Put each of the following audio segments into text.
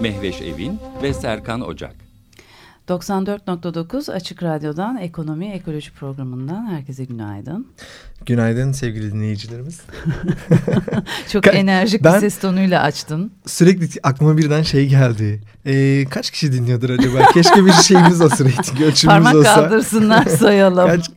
Mehveş Evin ve Serkan Ocak. 94.9 Açık Radyo'dan Ekonomi Ekoloji Programı'ndan herkese günaydın. Günaydın sevgili dinleyicilerimiz. Çok Ka enerjik ben, bir ses tonuyla açtın. Sürekli aklıma birden şey geldi. Ee, kaç kişi dinliyordur acaba? Keşke bir şeyimiz olsa rating ölçümümüz Parmak olsa. Parmak kaldırsınlar sayalım. kaç,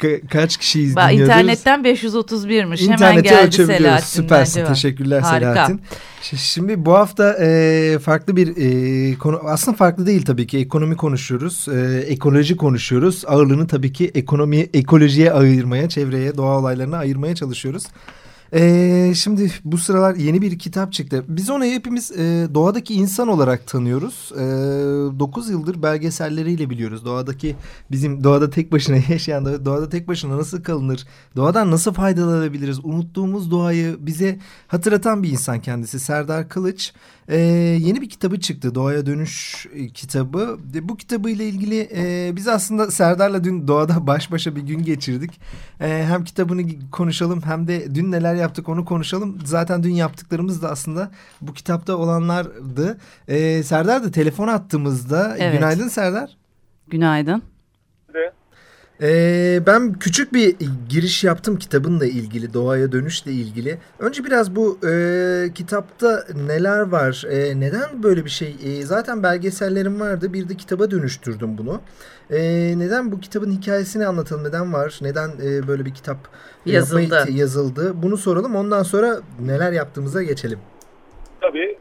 ka kaç kişiyiz Ba dinliyoruz? İnternetten 531'miş. Hemen geldi Selahattin. Süpersin. Teşekkürler Harika. Selahattin. Şimdi bu hafta e, farklı bir e, konu aslında farklı değil tabii ki ekonomi konuşuyoruz, e, ekoloji konuşuyoruz. Ağırlığını tabii ki ekonomi ekolojiye ayırmaya, çevreye, doğa olaylarına ayırmaya çalışıyoruz. Ee, şimdi bu sıralar yeni bir kitap çıktı. Biz onu hepimiz e, doğadaki insan olarak tanıyoruz. E, 9 yıldır belgeselleriyle biliyoruz. Doğadaki bizim doğada tek başına yaşayan, doğada tek başına nasıl kalınır, doğadan nasıl faydalanabiliriz, unuttuğumuz doğayı bize hatırlatan bir insan kendisi. Serdar Kılıç e, yeni bir kitabı çıktı. Doğaya Dönüş e, kitabı. E, bu kitabıyla ilgili e, biz aslında Serdar'la dün doğada baş başa bir gün geçirdik. E, hem kitabını konuşalım hem de dün neler yaptık onu konuşalım. Zaten dün yaptıklarımız da aslında bu kitapta olanlardı. E, Serdar da telefon attığımızda. Evet. Günaydın Serdar. Günaydın. Ee, ben küçük bir giriş yaptım kitabınla ilgili, doğaya dönüşle ilgili. Önce biraz bu e, kitapta neler var, e, neden böyle bir şey? E, zaten belgesellerim vardı, bir de kitaba dönüştürdüm bunu. E, neden bu kitabın hikayesini anlatalım, neden var, neden e, böyle bir kitap yazıldı. yazıldı? Bunu soralım, ondan sonra neler yaptığımıza geçelim. Tabii,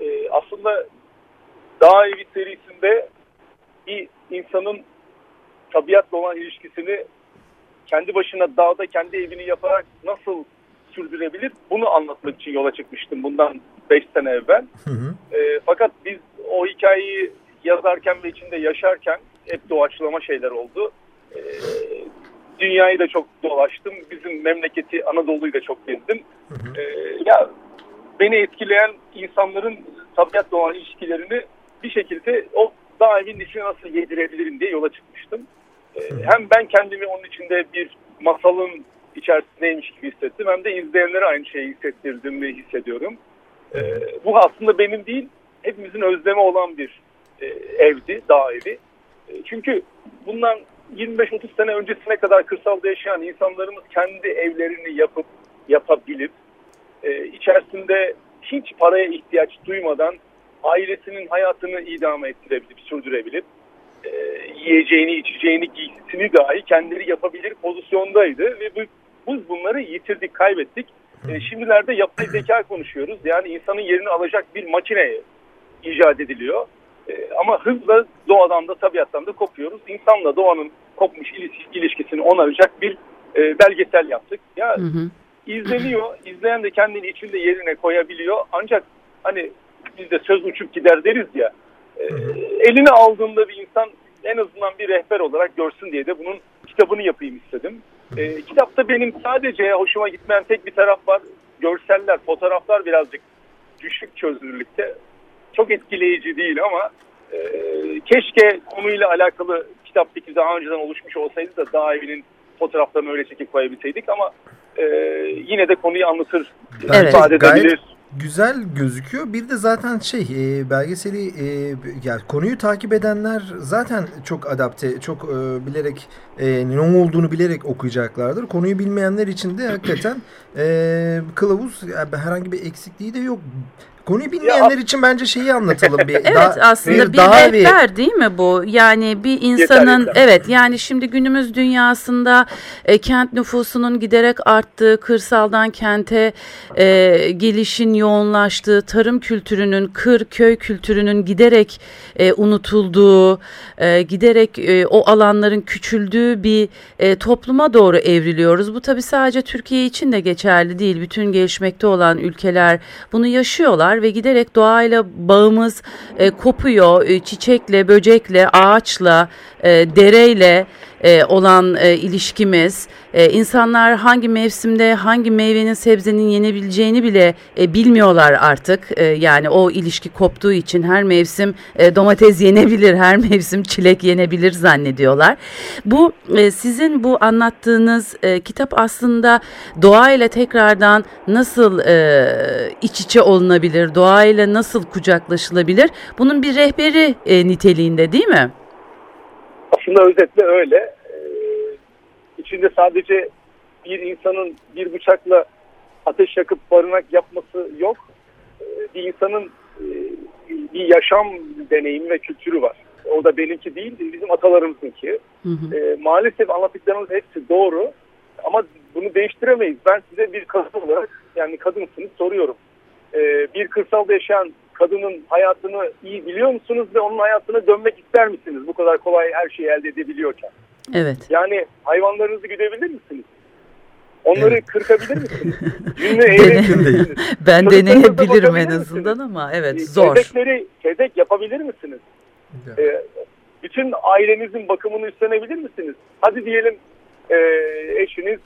e, aslında Dağ Evi serisinde bir insanın tabiatla olan ilişkisini kendi başına dağda kendi evini yaparak nasıl sürdürebilir bunu anlatmak için yola çıkmıştım bundan 5 sene evvel. Hı hı. E, fakat biz o hikayeyi yazarken ve içinde yaşarken hep doğaçlama şeyler oldu. E, dünyayı da çok dolaştım. Bizim memleketi Anadolu'yu da çok gezdim. Hı hı. E, ya beni etkileyen insanların tabiatla olan ilişkilerini bir şekilde o evin içine nasıl yedirebilirim diye yola çıkmıştım. Hem ben kendimi onun içinde bir masalın içerisindeymiş gibi hissettim hem de izleyenlere aynı şeyi hissettirdim ve hissediyorum. Ee, bu aslında benim değil, hepimizin özlemi olan bir e, evdi, dağ evi. E, çünkü bundan 25-30 sene öncesine kadar kırsalda yaşayan insanlarımız kendi evlerini yapıp yapabilip e, içerisinde hiç paraya ihtiyaç duymadan ailesinin hayatını idame ettirebilip, sürdürebilip e, yiyeceğini, içeceğini, giysisini dahi kendileri yapabilir pozisyondaydı ve bu, biz bunları yitirdik, kaybettik. E, şimdilerde yapay zeka konuşuyoruz. Yani insanın yerini alacak bir makine icat ediliyor. E, ama hızla doğadan da tabiattan da kopuyoruz. İnsanla doğanın kopmuş ilişkisini onaracak bir e, belgesel yaptık. Ya hı hı. izleniyor, izleyen de kendini içinde yerine koyabiliyor. Ancak hani bizde söz uçup gider deriz ya. E, eline aldığında bir insan en azından bir rehber olarak görsün diye de bunun kitabını yapayım istedim. E, kitapta benim sadece hoşuma gitmeyen tek bir taraf var. Görseller, fotoğraflar birazcık düşük çözünürlükte. Çok etkileyici değil ama e, keşke konuyla alakalı kitap fikri daha önceden oluşmuş olsaydı da daha evinin fotoğraflarını öyle çekip koyabilseydik ama e, yine de konuyu anlatır, evet, ifade edebilir. Gayet güzel gözüküyor. Bir de zaten şey e, belgeseli e, yani konuyu takip edenler zaten çok adapte, çok e, bilerek e, ne olduğunu bilerek okuyacaklardır. Konuyu bilmeyenler için de hakikaten e, kılavuz yani herhangi bir eksikliği de yok. Konuyu bilmeyenler ya, için bence şeyi anlatalım bir. evet daha, aslında bir, bir rehber değil mi bu? Yani bir insanın yeter, yeter. evet yani şimdi günümüz dünyasında e, kent nüfusunun giderek arttığı, kırsaldan kente e, gelişin yoğunlaştığı, tarım kültürünün, kır köy kültürünün giderek e, unutulduğu, e, giderek e, o alanların küçüldüğü bir e, topluma doğru evriliyoruz. Bu tabii sadece Türkiye için de geçerli değil. Bütün gelişmekte olan ülkeler bunu yaşıyorlar ve giderek doğayla bağımız e, kopuyor. E, çiçekle, böcekle, ağaçla, e, dereyle e, olan e, ilişkimiz, e, insanlar hangi mevsimde hangi meyvenin sebzenin yenebileceğini bile e, bilmiyorlar artık. E, yani o ilişki koptuğu için her mevsim e, domates yenebilir, her mevsim çilek yenebilir zannediyorlar. Bu e, sizin bu anlattığınız e, kitap aslında doğayla tekrardan nasıl e, iç içe olunabilir, doğayla nasıl kucaklaşılabilir? Bunun bir rehberi e, niteliğinde değil mi? Aslında özetle öyle. Ee, içinde sadece bir insanın bir bıçakla ateş yakıp barınak yapması yok. Ee, bir insanın e, bir yaşam deneyimi ve kültürü var. O da benimki değil, bizim atalarımızınki. Hı hı. E, maalesef anlattıklarımız hepsi doğru. Ama bunu değiştiremeyiz. Ben size bir kadın olarak, yani kadınsınız soruyorum. E, bir kırsalda yaşayan kadının hayatını iyi biliyor musunuz ve onun hayatına dönmek ister misiniz? Bu kadar kolay her şeyi elde edebiliyorken. Evet. Yani hayvanlarınızı güdebilir misiniz? Onları evet. kırkabilir misiniz? Misiniz? Ben deneyebilirim en azından ama evet ee, zor. Tezekleri tezek yapabilir misiniz? Ee, bütün ailenizin bakımını üstlenebilir misiniz? Hadi diyelim e, eşiniz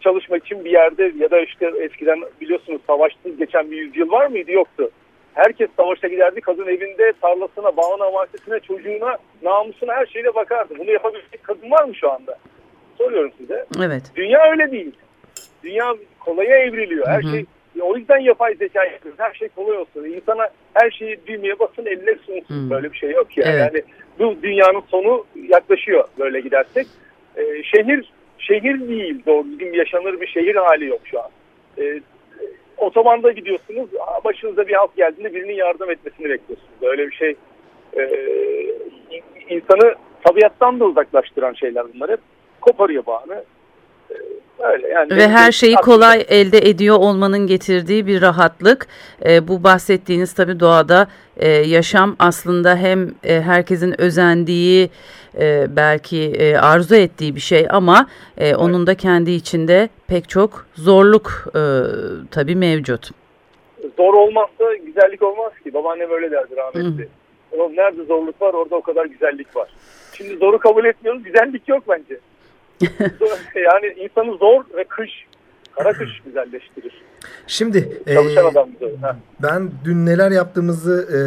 çalışmak için bir yerde ya da işte eskiden biliyorsunuz savaşsız geçen bir yüzyıl var mıydı? Yoktu. Herkes savaşa giderdi. Kadın evinde tarlasına, bağına, bahçesine, çocuğuna, namusuna her şeyle bakardı. Bunu yapabilecek kadın var mı şu anda? Soruyorum size. Evet. Dünya öyle değil. Dünya kolaya evriliyor. Her Hı -hı. şey o yüzden yapay zeka yapıyoruz. Her şey kolay olsun. İnsana her şeyi düğmeye basın eline sunsun. Hı. Böyle bir şey yok ya. Evet. Yani bu dünyanın sonu yaklaşıyor böyle gidersek. Ee, şehir şehir değil doğru düzgün yaşanır bir şehir hali yok şu an. Ee, otobanda gidiyorsunuz başınıza bir halk geldiğinde birinin yardım etmesini bekliyorsunuz. Öyle bir şey e, insanı tabiattan da uzaklaştıran şeyler bunlar hep koparıyor bağını. E, öyle yani. Ve her şeyi kolay elde ediyor olmanın getirdiği bir rahatlık. E, bu bahsettiğiniz tabii doğada e, yaşam aslında hem e, herkesin özendiği e, belki e, arzu ettiği bir şey ama e, evet. onun da kendi içinde pek çok zorluk e, tabii mevcut. Zor olmazsa güzellik olmaz ki. Babaannem öyle derdi rahmetli. Oğlum nerede zorluk var orada o kadar güzellik var. Şimdi zoru kabul etmiyoruz. Güzellik yok bence. yani insanı zor ve kış, kara kış güzelleştirir. Şimdi e, ben dün neler yaptığımızı e,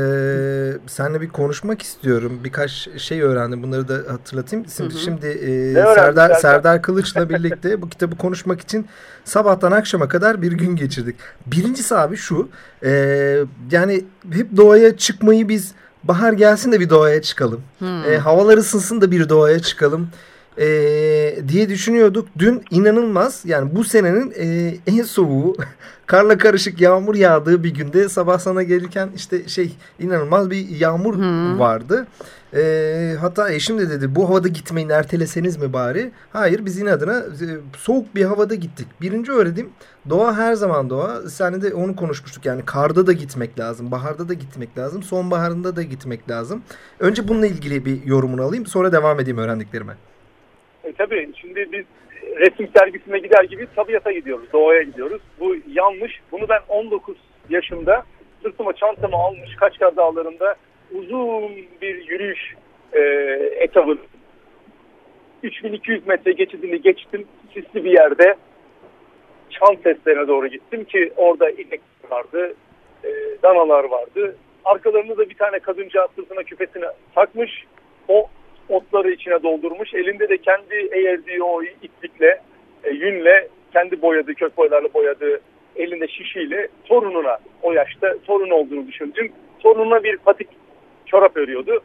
seninle bir konuşmak istiyorum. Birkaç şey öğrendim. Bunları da hatırlatayım. Şimdi, hı hı. şimdi e, Serdar, Serdar Kılıç'la birlikte bu kitabı konuşmak için sabahtan akşama kadar bir gün geçirdik. Birincisi abi şu. E, yani hep doğaya çıkmayı biz bahar gelsin de bir doğaya çıkalım. Hmm. E, havalar ısınsın da bir doğaya çıkalım e, diye düşünüyorduk. Dün inanılmaz yani bu senenin e, en soğuğu karla karışık yağmur yağdığı bir günde sabah sana gelirken işte şey inanılmaz bir yağmur hmm. vardı. E, hatta eşim de dedi bu havada gitmeyin erteleseniz mi bari? Hayır biz inadına e, soğuk bir havada gittik. Birinci öğredim doğa her zaman doğa. Seninle de onu konuşmuştuk yani karda da gitmek lazım, baharda da gitmek lazım, sonbaharında da gitmek lazım. Önce bununla ilgili bir yorumunu alayım sonra devam edeyim öğrendiklerime. E, tabii şimdi biz resim sergisine gider gibi tabiata gidiyoruz, doğaya gidiyoruz. Bu yanlış. Bunu ben 19 yaşımda sırtıma çantamı almış Kaçkar Dağları'nda uzun bir yürüyüş e, etabı 3200 metre geçidini geçtim. Sisli bir yerde çan seslerine doğru gittim ki orada inek vardı, e, danalar vardı. Arkalarında da bir tane kadınca sırtına küpesini takmış. O otları içine doldurmuş. Elinde de kendi eğerdiği o iplikle, e, yünle, kendi boyadığı, kök boyalarla boyadığı elinde şişiyle torununa, o yaşta torun olduğunu düşündüm. Torununa bir patik çorap örüyordu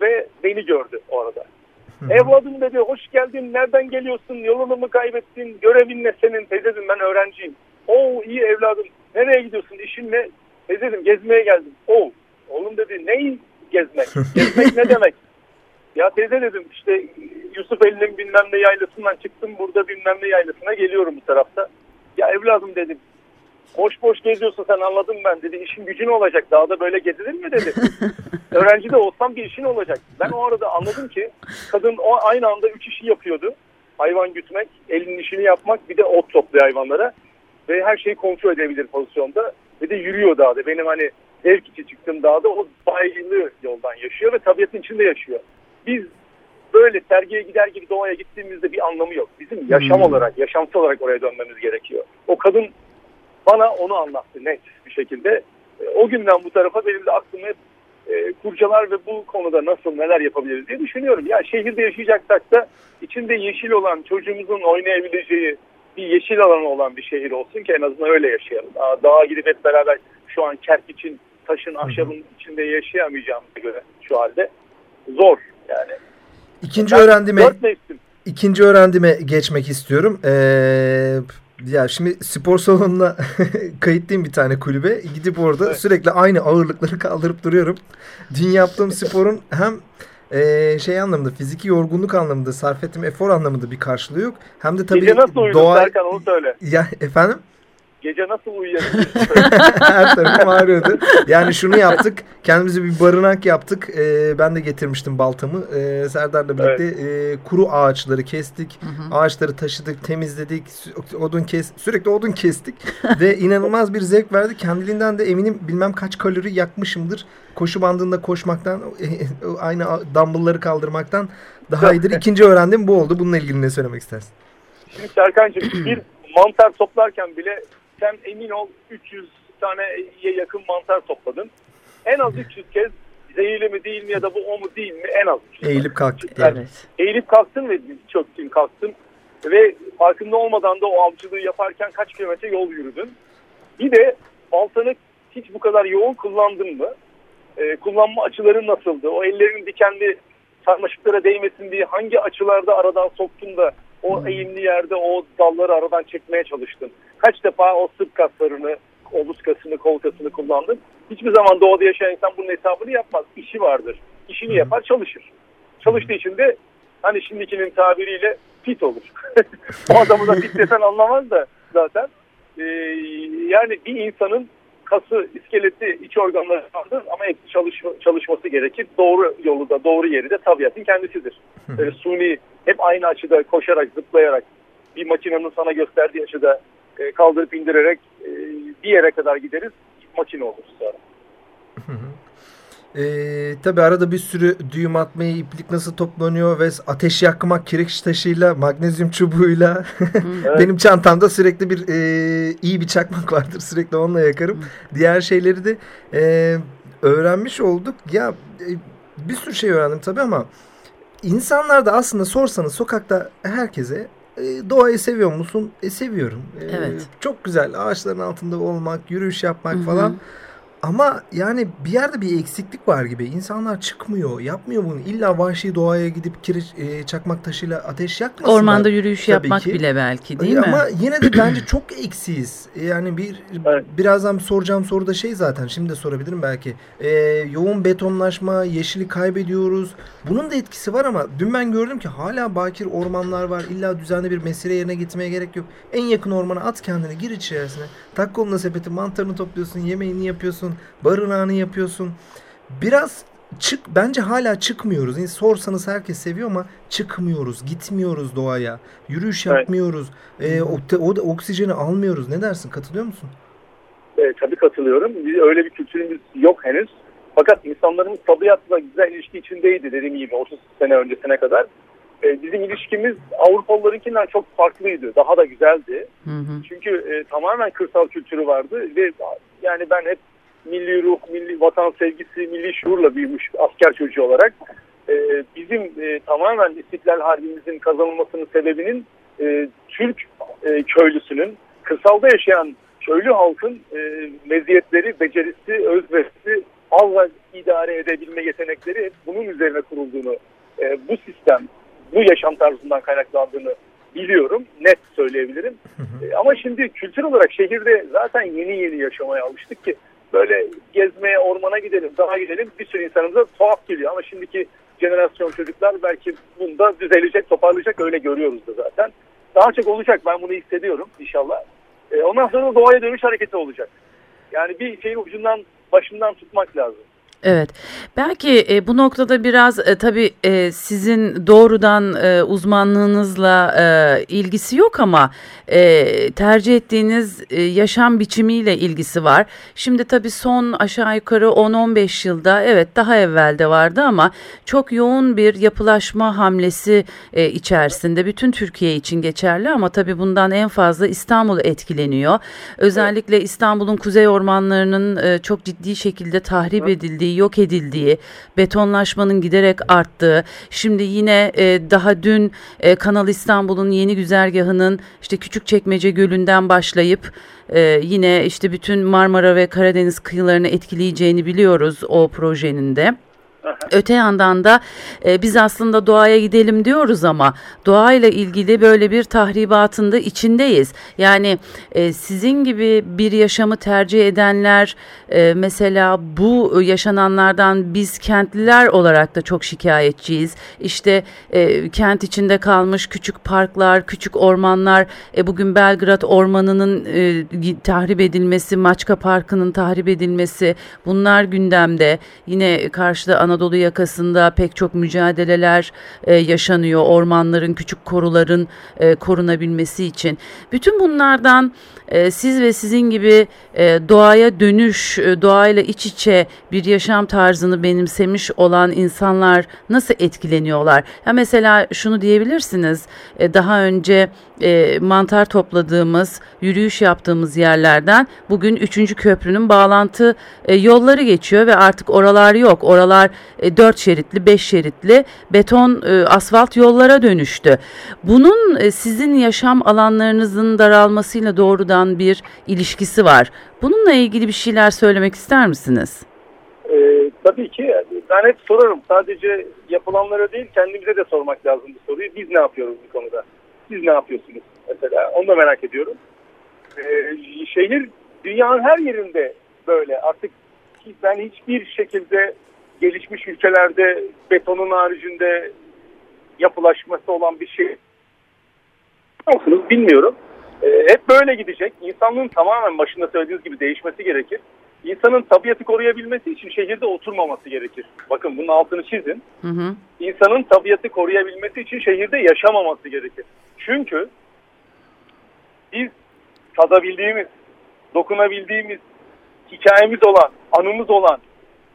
ve beni gördü orada. Evladım dedi, hoş geldin, nereden geliyorsun, yolunu mu kaybettin, görevin ne senin, teyzedim ben öğrenciyim. Oo iyi evladım, nereye gidiyorsun, işin ne? Teyzedim gezmeye geldim. Oo, oğlum dedi, neyi gezmek? Gezmek ne demek? Ya teyze dedim işte Yusuf Ali'nin bilmem ne yaylasından çıktım burada bilmem ne yaylasına geliyorum bu tarafta. Ya evladım dedim boş boş geziyorsun sen anladım ben dedi. işin gücün olacak dağda böyle gezilir mi dedi. Öğrenci de olsam bir işin olacak. Ben o arada anladım ki kadın o aynı anda üç işi yapıyordu. Hayvan gütmek, elinin işini yapmak bir de ot topluyor hayvanlara. Ve her şeyi kontrol edebilir pozisyonda. ve de yürüyor dağda. Benim hani zevk için çıktığım dağda o bayılı yoldan yaşıyor ve tabiatın içinde yaşıyor. Biz böyle sergiye gider gibi doğaya gittiğimizde bir anlamı yok. Bizim yaşam hmm. olarak, yaşamsal olarak oraya dönmemiz gerekiyor. O kadın bana onu anlattı net bir şekilde. E, o günden bu tarafa benim de aklım hep e, kurcalar ve bu konuda nasıl neler yapabiliriz diye düşünüyorum. Ya şehirde yaşayacaksak da içinde yeşil olan çocuğumuzun oynayabileceği bir yeşil alanı olan bir şehir olsun ki en azından öyle yaşayalım. Dağa gidip hep beraber şu an kerk için taşın ahşabın içinde yaşayamayacağımıza göre şu halde zor yani. İkinci ben öğrendime ikinci öğrendime geçmek istiyorum. Ee, ya şimdi spor salonuna kayıtlıyım bir tane kulübe. Gidip orada evet. sürekli aynı ağırlıkları kaldırıp duruyorum. Dün yaptığım sporun hem e, şey anlamında fiziki yorgunluk anlamında sarf ettiğim efor anlamında bir karşılığı yok. Hem de tabii Gece nasıl uyudun doğa... Serkan onu söyle. Ya efendim? Gece nasıl uyuyabildin? Her tarafım ağrıyordu. Yani şunu yaptık. Kendimize bir barınak yaptık. Ee, ben de getirmiştim baltamı. Ee, Serdar'la birlikte evet. e, kuru ağaçları kestik. Hı hı. Ağaçları taşıdık, temizledik. Odun kes, sürekli odun kestik. Ve inanılmaz bir zevk verdi. Kendiliğinden de eminim bilmem kaç kalori yakmışımdır. Koşu bandında koşmaktan, aynı dumbbellları kaldırmaktan daha iyidir. İkinci öğrendim bu oldu. Bununla ilgili ne söylemek istersin? Şimdi Serkan'cığım bir mantar toplarken bile sen emin ol 300 taneye yakın mantar topladın. En az 300 kez zehirli mi değil mi ya da bu o mu değil mi en az 300 Eğilip kalktın. Evet. Eğilip kalktın ve çöktün kalktın ve farkında olmadan da o avcılığı yaparken kaç kilometre yol yürüdün. Bir de baltanı hiç bu kadar yoğun kullandın mı? Ee, kullanma açıların nasıldı? O ellerin dikenli sarmaşıklara değmesin diye hangi açılarda aradan soktun da o eğimli yerde o dalları aradan çekmeye çalıştın. Kaç defa o sırt kaslarını, omuz kasını, kol kasını kullandın. Hiçbir zaman doğada yaşayan insan bunun hesabını yapmaz. İşi vardır. İşini yapar, çalışır. Çalıştığı için de hani şimdikinin tabiriyle fit olur. o adamı da fit desen anlamaz da zaten. Ee, yani bir insanın kası, iskeleti, iç organları vardır ama hepsi çalışma, çalışması gerekir. Doğru yolu da, doğru yeri de tabiatın kendisidir. Ee, suni, hep aynı açıda koşarak, zıplayarak bir makinenin sana gösterdiği açıda e, kaldırıp indirerek e, bir yere kadar gideriz. Makine oluruz sonra. Ee, tabi arada bir sürü düğüm atmayı, iplik nasıl toplanıyor ve ateş yakmak kireç taşıyla, magnezyum çubuğuyla. evet. Benim çantamda sürekli bir e, iyi bir çakmak vardır. Sürekli onunla yakarım. Diğer şeyleri de e, öğrenmiş olduk. Ya e, bir sürü şey öğrendim tabi ama insanlar da aslında sorsanız sokakta herkese e, doğayı seviyor musun? E, seviyorum. E, evet. Çok güzel ağaçların altında olmak, yürüyüş yapmak Hı -hı. falan. Ama yani bir yerde bir eksiklik var gibi. İnsanlar çıkmıyor, yapmıyor bunu. İlla vahşi doğaya gidip kireç, e, çakmak taşıyla ateş yakmasınlar. Ormanda yürüyüş yapmak ki. bile belki değil Ama mi? Ama yine de bence çok eksiyiz. Yani bir evet. birazdan soracağım soru da şey zaten. Şimdi de sorabilirim belki. E, yoğun betonlaşma, yeşili kaybediyoruz. Bunun da etkisi var ama dün ben gördüm ki hala bakir ormanlar var. İlla düzenli bir mesire yerine gitmeye gerek yok. En yakın ormana at kendini, gir içerisine. Tak koluna sepeti, mantarını topluyorsun, yemeğini yapıyorsun, barınağını yapıyorsun. Biraz çık bence hala çıkmıyoruz. Yani sorsanız herkes seviyor ama çıkmıyoruz, gitmiyoruz doğaya. Yürüyüş yapmıyoruz. Evet. Ee, o, o da oksijeni almıyoruz. Ne dersin? Katılıyor musun? E, tabii katılıyorum. Öyle bir kültürümüz yok henüz. Fakat insanlarımız tabiatla güzel ilişki içindeydi dediğim gibi 30 sene öncesine kadar. E, bizim ilişkimiz Avrupalılarınkinden çok farklıydı. Daha da güzeldi. Hı hı. Çünkü e, tamamen kırsal kültürü vardı ve yani ben hep milli ruh, milli vatan sevgisi, milli şuurla büyümüş asker çocuğu olarak e, bizim e, tamamen İstiklal Harbimizin kazanılmasının sebebinin e, Türk e, köylüsünün, kırsalda yaşayan köylü halkın e, meziyetleri, becerisi, özverisi, Allah idare edebilme yetenekleri bunun üzerine kurulduğunu, e, bu sistem, bu yaşam tarzından kaynaklandığını biliyorum. Net söyleyebilirim. Hı hı. E, ama şimdi kültür olarak şehirde zaten yeni yeni yaşamaya alıştık ki böyle gezmeye, ormana gidelim, daha gidelim bir sürü insanımıza tuhaf geliyor. Ama şimdiki jenerasyon çocuklar belki bunda düzelecek, toparlayacak öyle görüyoruz da zaten. Daha çok olacak ben bunu hissediyorum inşallah. E, ondan sonra doğaya dönüş hareketi olacak. Yani bir şeyin ucundan, başından tutmak lazım. Evet. Belki e, bu noktada biraz e, tabii e, sizin doğrudan e, uzmanlığınızla e, ilgisi yok ama e, tercih ettiğiniz e, yaşam biçimiyle ilgisi var. Şimdi tabii son aşağı yukarı 10-15 yılda evet daha evvelde vardı ama çok yoğun bir yapılaşma hamlesi e, içerisinde bütün Türkiye için geçerli ama tabii bundan en fazla İstanbul etkileniyor. Özellikle İstanbul'un kuzey ormanlarının e, çok ciddi şekilde tahrip edildiği yok edildiği, betonlaşmanın giderek arttığı, şimdi yine e, daha dün e, Kanal İstanbul'un yeni güzergahının işte Küçükçekmece Gölü'nden başlayıp e, yine işte bütün Marmara ve Karadeniz kıyılarını etkileyeceğini biliyoruz o projenin de. Öte yandan da e, biz aslında doğaya gidelim diyoruz ama doğayla ilgili böyle bir tahribatın da içindeyiz. Yani e, sizin gibi bir yaşamı tercih edenler e, mesela bu yaşananlardan biz kentliler olarak da çok şikayetçiyiz. İşte e, kent içinde kalmış küçük parklar, küçük ormanlar, e, bugün Belgrad Ormanı'nın e, tahrip edilmesi, Maçka Parkı'nın tahrip edilmesi bunlar gündemde. Yine karşıda Anadolu yakasında pek çok mücadeleler e, yaşanıyor. Ormanların, küçük koruların e, korunabilmesi için. Bütün bunlardan e, siz ve sizin gibi e, doğaya dönüş, e, doğayla iç içe bir yaşam tarzını benimsemiş olan insanlar nasıl etkileniyorlar? Ya mesela şunu diyebilirsiniz. E, daha önce e, mantar topladığımız, yürüyüş yaptığımız yerlerden bugün 3. köprünün bağlantı e, yolları geçiyor ve artık oralar yok. Oralar e, 4 şeritli, 5 şeritli beton e, asfalt yollara dönüştü. Bunun e, sizin yaşam alanlarınızın daralmasıyla doğrudan bir ilişkisi var. Bununla ilgili bir şeyler söylemek ister misiniz? Ee, tabii ki ben hep sorarım. Sadece yapılanlara değil kendimize de sormak lazım bu soruyu. Biz ne yapıyoruz bu konuda? Siz ne yapıyorsunuz mesela? Onu da merak ediyorum. Ee, şehir dünyanın her yerinde böyle. Artık ben hiçbir şekilde gelişmiş ülkelerde betonun haricinde yapılaşması olan bir şey musunuz bilmiyorum. Ee, hep böyle gidecek. İnsanlığın tamamen başında söylediğiniz gibi değişmesi gerekir. İnsanın tabiatı koruyabilmesi için şehirde oturmaması gerekir. Bakın bunun altını çizin. Hı hı. İnsanın tabiatı koruyabilmesi için şehirde yaşamaması gerekir. Çünkü biz tadabildiğimiz, dokunabildiğimiz, hikayemiz olan, anımız olan,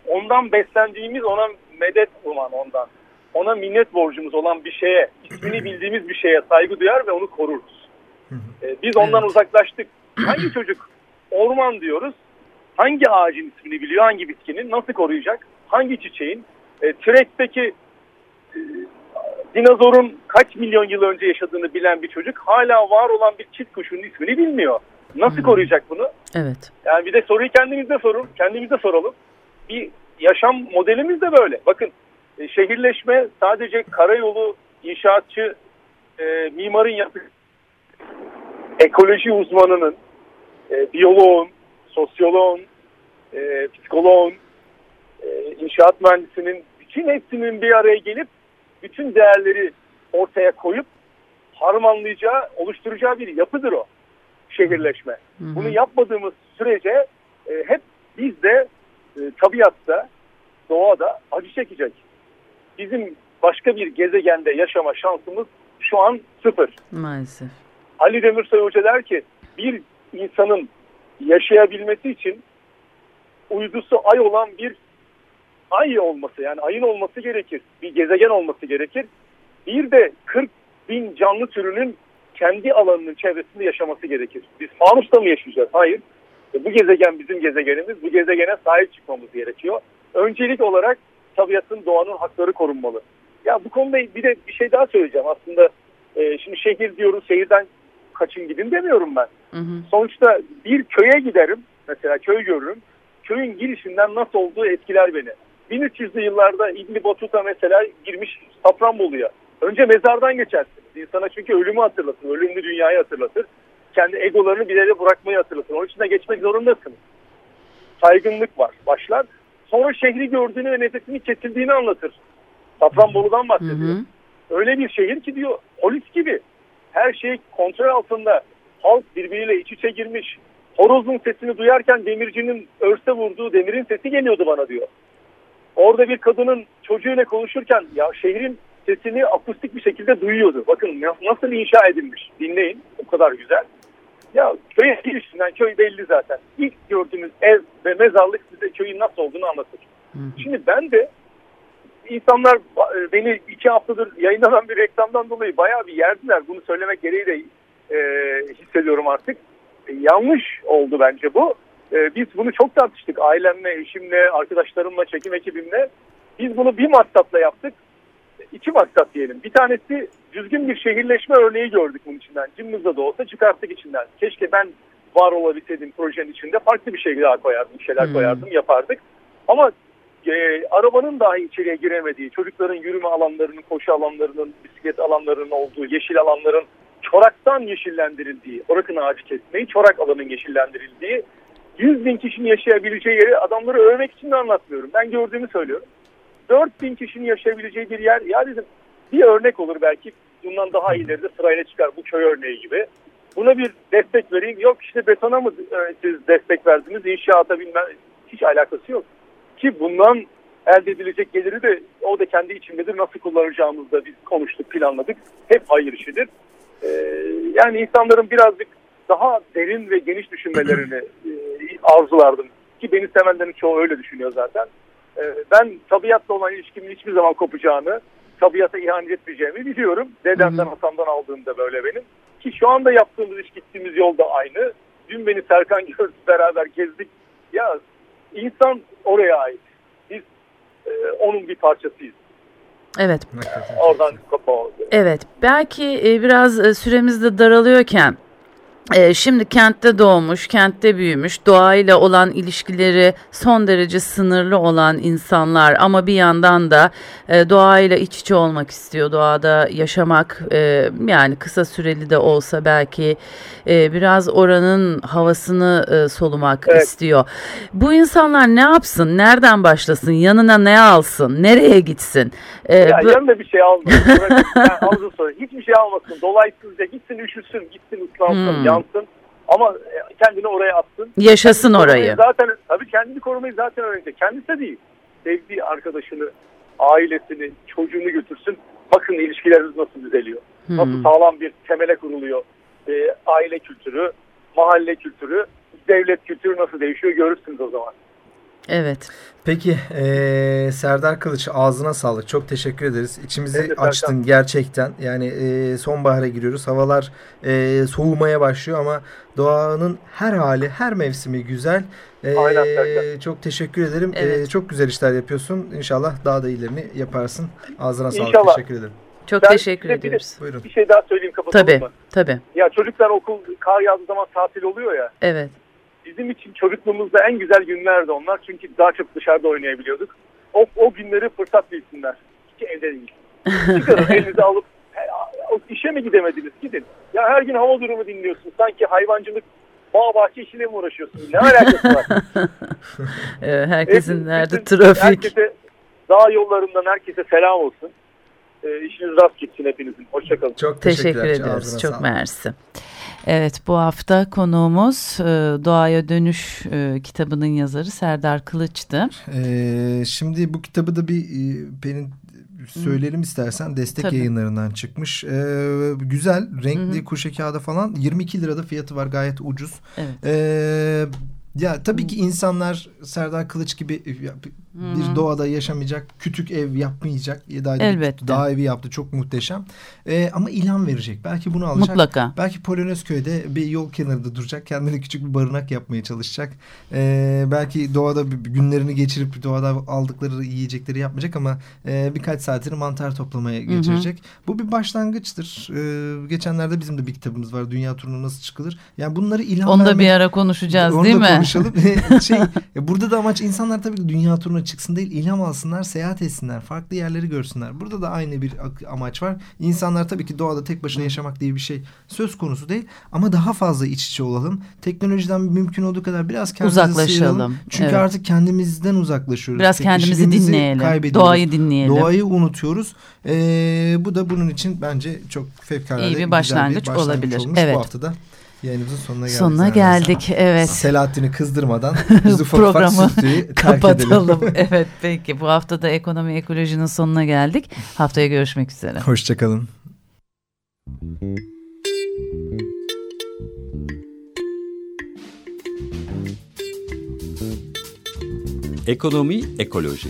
ondan beslendiğimiz, ona medet olan ondan, ona minnet borcumuz olan bir şeye, ismini bildiğimiz bir şeye saygı duyar ve onu koruruz. Ee, biz ondan evet. uzaklaştık. Hangi çocuk orman diyoruz, hangi ağacın ismini biliyor, hangi bitkinin, nasıl koruyacak, hangi çiçeğin, e, T-Rex'teki e, dinozorun kaç milyon yıl önce yaşadığını bilen bir çocuk hala var olan bir çift kuşun ismini bilmiyor. Nasıl hmm. koruyacak bunu? Evet. Yani bir de soruyu kendimizde sorun, kendimize soralım. Bir yaşam modelimiz de böyle. Bakın e, şehirleşme sadece karayolu inşaatçı e, mimarın yaptığı ekoloji uzmanının, e, biyoloğun, sosyoloğun, e, psikoloğun, e, inşaat mühendisinin bütün hepsinin bir araya gelip bütün değerleri ortaya koyup harmanlayacağı, oluşturacağı bir yapıdır o şehirleşme. Hı hı. Bunu yapmadığımız sürece e, hep biz de e, tabiatta, doğada acı çekecek. Bizim başka bir gezegende yaşama şansımız şu an sıfır. Maalesef. Ali Demirsoy Hoca der ki bir insanın yaşayabilmesi için uydusu ay olan bir ay olması yani ayın olması gerekir. Bir gezegen olması gerekir. Bir de 40 bin canlı türünün kendi alanının çevresinde yaşaması gerekir. Biz fanusta mı yaşayacağız? Hayır. E, bu gezegen bizim gezegenimiz. Bu gezegene sahip çıkmamız gerekiyor. Öncelik olarak tabiatın, doğanın hakları korunmalı. Ya bu konuda bir de bir şey daha söyleyeceğim. Aslında e, şimdi şehir diyoruz, şehirden kaçın gidin demiyorum ben. Hı hı. Sonuçta bir köye giderim, mesela köy görürüm. Köyün girişinden nasıl olduğu etkiler beni. 1300'lü yıllarda İbni Batuta mesela girmiş Safranbolu'ya. Önce mezardan geçersiniz. İnsana çünkü ölümü hatırlatır, ölümlü dünyayı hatırlatır. Kendi egolarını bir yere bırakmayı hatırlatır. Onun için de geçmek zorundasınız. Saygınlık var, başlar. Sonra şehri gördüğünü ve nefesini kesildiğini anlatır. Safranbolu'dan bahsediyor. Hı hı. Öyle bir şehir ki diyor polis gibi. Her şey kontrol altında. Halk birbiriyle iç içe girmiş. Horozun sesini duyarken demircinin örse vurduğu demirin sesi geliyordu bana diyor. orada bir kadının çocuğuyla konuşurken ya şehrin sesini akustik bir şekilde duyuyordu. Bakın nasıl inşa edilmiş. Dinleyin. O kadar güzel. Ya köye girişinden köy belli zaten. İlk gördüğünüz ev ve mezarlık size köyün nasıl olduğunu anlatır. Hı. Şimdi ben de insanlar e, beni iki haftadır yayınlanan bir reklamdan dolayı bayağı bir yerdiler. Bunu söylemek gereği de e, hissediyorum artık. E, yanlış oldu bence bu. E, biz bunu çok tartıştık ailemle, eşimle, arkadaşlarımla, çekim ekibimle. Biz bunu bir maksatla yaptık. İki maksat diyelim. Bir tanesi düzgün bir şehirleşme örneği gördük bunun içinden. Cımbızda da olsa çıkarttık içinden. Keşke ben var olabilseydim projenin içinde farklı bir şey daha koyardım, şeyler hmm. koyardım, yapardık. Ama e, arabanın dahi içeriye giremediği, çocukların yürüme alanlarının, koşu alanlarının, bisiklet alanlarının olduğu, yeşil alanların çoraktan yeşillendirildiği, orakın ağacı kesmeyi, çorak alanın yeşillendirildiği, 100 bin kişinin yaşayabileceği yeri adamları övmek için de anlatmıyorum. Ben gördüğümü söylüyorum. 4 bin kişinin yaşayabileceği bir yer, ya dedim bir örnek olur belki bundan daha iyileri de sırayla çıkar bu köy örneği gibi. Buna bir destek vereyim. Yok işte betona mı e, siz destek verdiniz, inşaata bilmem hiç alakası yok. Ki bundan elde edilecek geliri de o da kendi içindedir. Nasıl kullanacağımızı da biz konuştuk, planladık. Hep hayır işidir. Ee, yani insanların birazcık daha derin ve geniş düşünmelerini e, arzulardım. Ki beni sevenlerin çoğu öyle düşünüyor zaten. Ee, ben tabiatla olan ilişkimin hiçbir zaman kopacağını, tabiata ihanet etmeyeceğimi biliyorum. Dedemden, Hasan'dan aldığımda böyle benim. Ki şu anda yaptığımız iş gittiğimiz yolda aynı. Dün beni Serkan gördü beraber gezdik. Ya insan oraya ait. Biz e, onun bir parçasıyız. Evet. Oradan kapağı. Evet. Belki e, biraz e, süremiz de daralıyorken şimdi kentte doğmuş, kentte büyümüş, doğayla olan ilişkileri son derece sınırlı olan insanlar ama bir yandan da e, doğayla iç içe olmak istiyor, doğada yaşamak e, yani kısa süreli de olsa belki e, biraz oranın havasını solumak evet. istiyor. Bu insanlar ne yapsın, nereden başlasın, yanına ne alsın, nereye gitsin? Ya bu... yanında bir şey almasın, hiçbir şey almasın, dolaysızca gitsin üşüsün, gitsin ıslansın, hmm yansın ama e, kendini oraya atsın. Yaşasın kendini orayı. Zaten tabii kendini korumayı zaten öğrenecek. Kendisi de değil. Sevdiği arkadaşını, ailesini, çocuğunu götürsün. Bakın ilişkileriniz nasıl düzeliyor. Hmm. Nasıl sağlam bir temele kuruluyor. E, aile kültürü, mahalle kültürü, devlet kültürü nasıl değişiyor görürsünüz o zaman. Evet. Peki e, Serdar Kılıç ağzına sağlık. Çok teşekkür ederiz. İçimizi evet, açtın Serkan. gerçekten. Yani e, sonbahara giriyoruz. Havalar e, soğumaya başlıyor ama doğanın her hali, her mevsimi güzel. E, Aynen, çok teşekkür ederim. Evet. E, çok güzel işler yapıyorsun. İnşallah daha da iyilerini yaparsın. Ağzına İnşallah. sağlık. Teşekkür ederim. Çok ben teşekkür ediyoruz. Buyurun. bir şey daha söyleyeyim kapatalım tabii, mı? Tabii. Ya çocuklar okul kar yağdığı zaman tatil oluyor ya. Evet bizim için çocukluğumuzda en güzel günlerdi onlar. Çünkü daha çok dışarıda oynayabiliyorduk. O, o günleri fırsat bilsinler. Hiç evde değil. Çıkarın elinizi alıp işe mi gidemediniz? Gidin. Ya her gün hava durumu dinliyorsun. Sanki hayvancılık bağ bahçe işiyle mi uğraşıyorsun? Ne alakası var? herkesin nerede trafik. Herkese dağ yollarından herkese selam olsun. E, işiniz rast gitsin hepinizin. Hoşçakalın. Çok teşekkür ediyoruz. Çok mersi. Evet bu hafta konuğumuz e, Doğaya Dönüş e, kitabının yazarı Serdar Kılıç'tı. Ee, şimdi bu kitabı da bir e, benim söyleyelim istersen destek Tabii. yayınlarından çıkmış. Ee, güzel renkli Hı-hı. kuşe kağıda falan 22 lirada fiyatı var gayet ucuz. Evet. Ee, ya tabii ki insanlar Serdar Kılıç gibi bir doğada yaşamayacak, küçük ev yapmayacak. Elbette. Dağ evi yaptı çok muhteşem. Ee, ama ilham verecek. Belki bunu alacak. Mutlaka. Belki Polonezköy'de bir yol kenarında duracak. Kendine küçük bir barınak yapmaya çalışacak. Ee, belki doğada günlerini geçirip doğada aldıkları yiyecekleri yapmayacak ama e, birkaç saatini mantar toplamaya geçirecek. Hı hı. Bu bir başlangıçtır. Ee, geçenlerde bizim de bir kitabımız var. Dünya turuna nasıl çıkılır? Yani bunları ilham Onu da bir ara konuşacağız değil mi? konuşalım. şey, burada da amaç insanlar tabii dünya turuna çıksın değil ilham alsınlar, seyahat etsinler, farklı yerleri görsünler. Burada da aynı bir amaç var. İnsanlar tabii ki doğada tek başına yaşamak diye bir şey söz konusu değil ama daha fazla iç içe olalım. Teknolojiden mümkün olduğu kadar biraz kendimizi uzaklaşalım. Sıyıralım. Çünkü evet. artık kendimizden uzaklaşıyoruz. Biraz kendimizi dinleyelim. Doğayı dinleyelim. Doğayı unutuyoruz. Ee, bu da bunun için bence çok fevkalade iyi bir başlangıç, bir başlangıç olabilir. Olmuş. Evet. Bu haftada Yayınımızın sonuna geldik. Sonuna geldik evet. Selahattin'i kızdırmadan biz programı kapatalım. evet peki bu hafta da ekonomi ekolojinin sonuna geldik. Haftaya görüşmek üzere. Hoşçakalın. Ekonomi ekoloji.